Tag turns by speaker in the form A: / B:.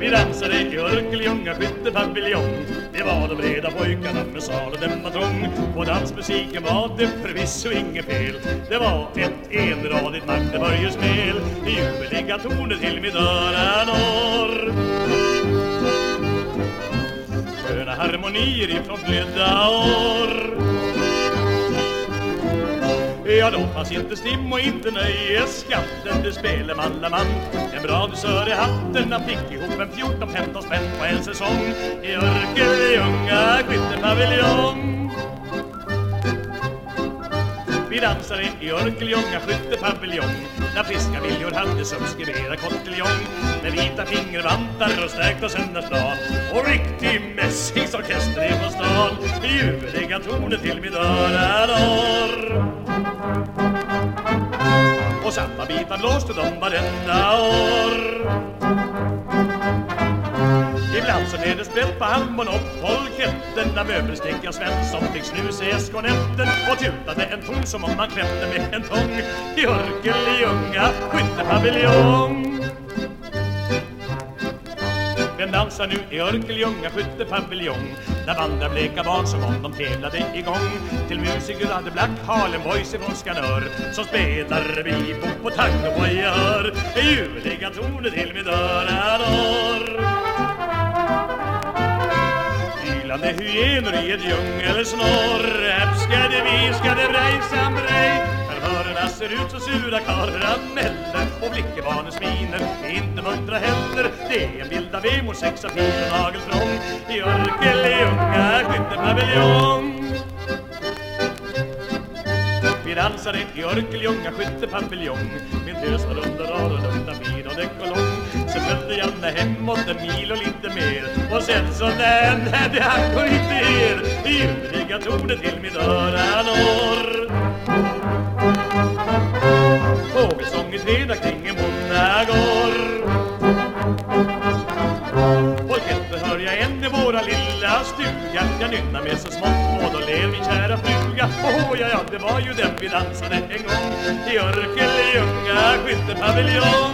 A: Vi dansade i Örkelljunga skyttepaviljong Det var de breda pojkarna med salen den var trång. På dansmusiken var det förvisso inget fel. Det var ett enradigt Magdeburgerspel. I ljuvliga toner till mitt öra norr Sköna harmonier ifrån flydda år. Ja, då fanns inte stim och inte nöjesskatten Det spelade alla man. En bra dusör i hatten Han fick ihop en 14-15 spänn på en säsong. I Örkelljunga skyttepaviljong. Vi dansade i Örkelljunga skyttepaviljong. När friska viljor hade subskriberat kortiljong. Med vita fingervantar och stärkta söndagsblad. Och riktig mässingsorkester ifrån stan höga tornet till min dörr är norr Och samma bitar blåste de varenda år. Ibland så blev det sprätt på Halmon och polketten. När möbelstekaren Svensson fick snus i eskonetten Och tutade en ton som om man klämde med en tång. I Örkelljunga skyttepaviljong den dansar nu i Örkelljunga skyttepaviljong där vandrar bleka barn som om de tävlade igång Till musiker hade Black Harlem Boys ifrån Skanör Som spelar bebop på tango och gör Ljuvliga toner till mitt öra norr Ylande hyenor i ett djungelsnorr Häpp ska det vi, det brej, ser ut som sura karameller Och blickebarnens miner. Är inte muntra heller Det är en bild av vemod, sex av fin och nageltrång I Örkelljunga skyttepaviljong vi dansade i Örkelljunga skyttepaviljong Min tös var rad och utan bil och dekolong Sen följde Janne hemåt en mil och lite mer. Och sen så när, när det han inte er. Ljuvliga toner till mitt öra nå. I träda kring en bonnagård Polketter hör jag än i våra lilla stuga. Jag nynnar med så smått och då ler min kära fluga. Åh oh, ja, ja, det var ju den vi dansade en gång I Örkelljunga skyttepaviljong